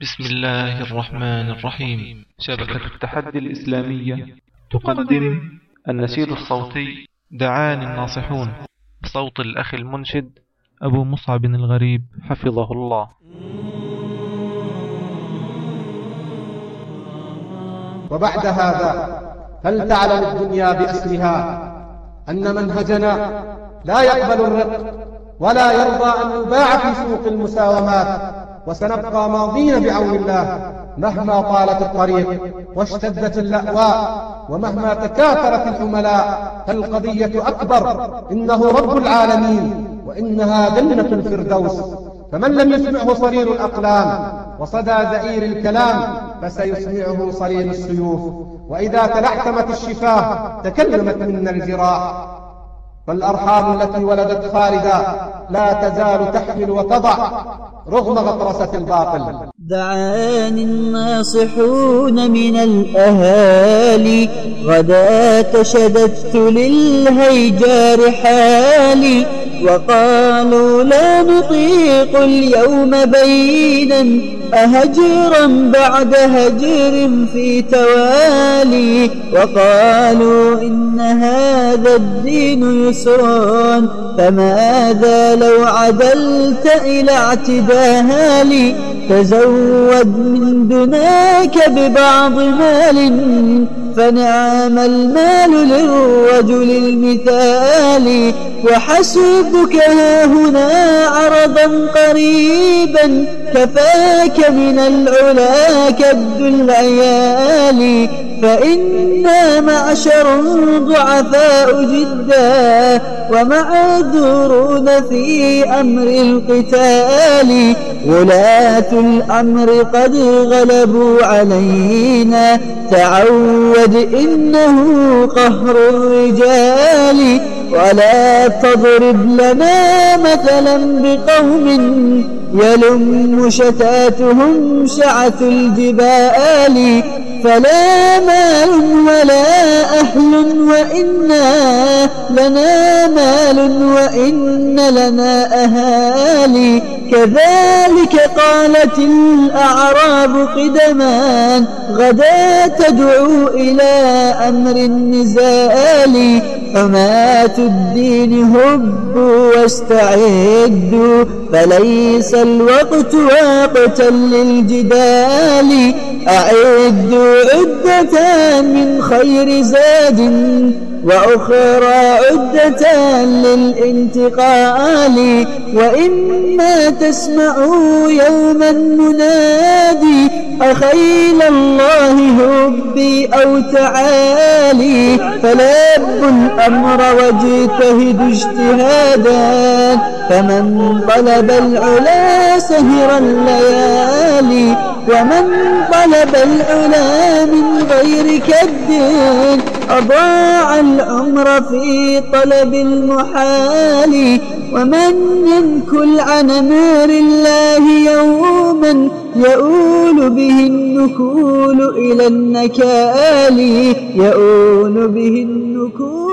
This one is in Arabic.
بسم الله الرحمن الرحيم. شبكة التحدي الإسلامية. تقدم النشيد الصوتي. دعاني الناصحون. بصوت الأخ المنشد. أبو مصعب الغريب. حفظه الله. وبعد هذا هل تعلم الدنيا بأسرها أن منهجنا لا يقبل الرق ولا يرضى أن يباع في سوق المساومات وسنبقى ماضين بعون الله مهما طالت الطريق واشتدت اللأواء ومهما تكاثرت الحملاء فالقضية أكبر إنه رب العالمين وإنها جنة الفردوس. فمن لم يسمعه صرير الأقلام وصدى زئير الكلام فسيسمعه صرير السيوف. وإذا تلحتمت الشفاه تكلمت منا الجراح. فالأرحام التي ولدت خالدا لا تزال تحمل وتضع رغم غطرسة الباطل. دعاني الناصحون من الأهالي غداة شددت للهيجار حالي. وقالوا لا نطيق اليوم بينا أهجرا بعد هجر في توالي وقالوا إن هذا الدين يسر فماذا لو عدلت إلى اعتدالي تزود من دناك ببعض مال فنعم المال للرجل المثالي وحسبك ها هنا عرضا قريبا كفاك من العلا كد العيال. فإنا معشر ضعفاء جدا ومعذورون في أمر القتال. ولاة الأمر قد غلبوا علينا. تعود إنه قهر الرجال. ولا تضرب لنا مثلا بقوم يلم شتاتهم شعة الجبال. فلا مال ولا أهل وإنا لنا مال وإن لنا أهالي. كذلك قالت الأعراب قدما غدا تدعو إلى أمر النزال حماة الدين هبوا واستعدوا فليس الوقت وقتا للجدال أعدوا عدة من خير زاد وأخرى عدة للانتقال وإما تسمعوا يوما منادي أخيل الله هبي أو تعالي فلب الأمر واجتهد اجتهادا فمن طلب العلا سهر الليالي ومن طلب العلا من غير كد. أضاع العمر في طلب المحال ومن ينكل عن نار الله يوما يؤول به النكول إلى النكال يؤول به النكول